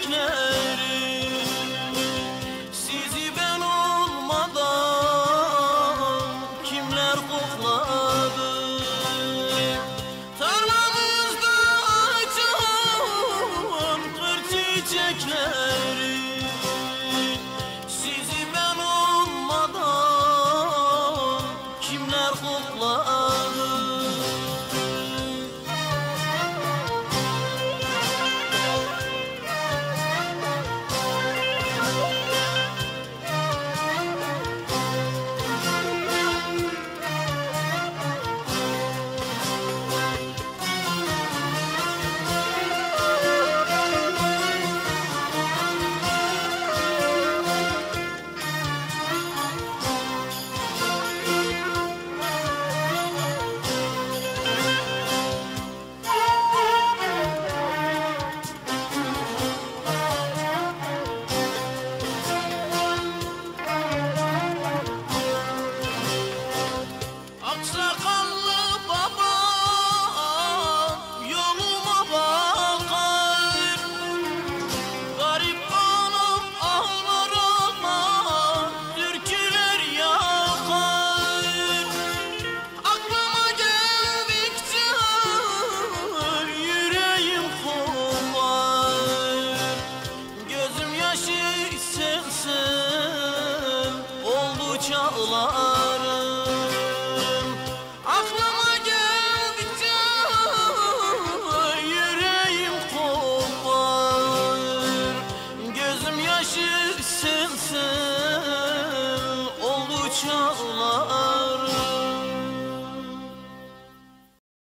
Krishna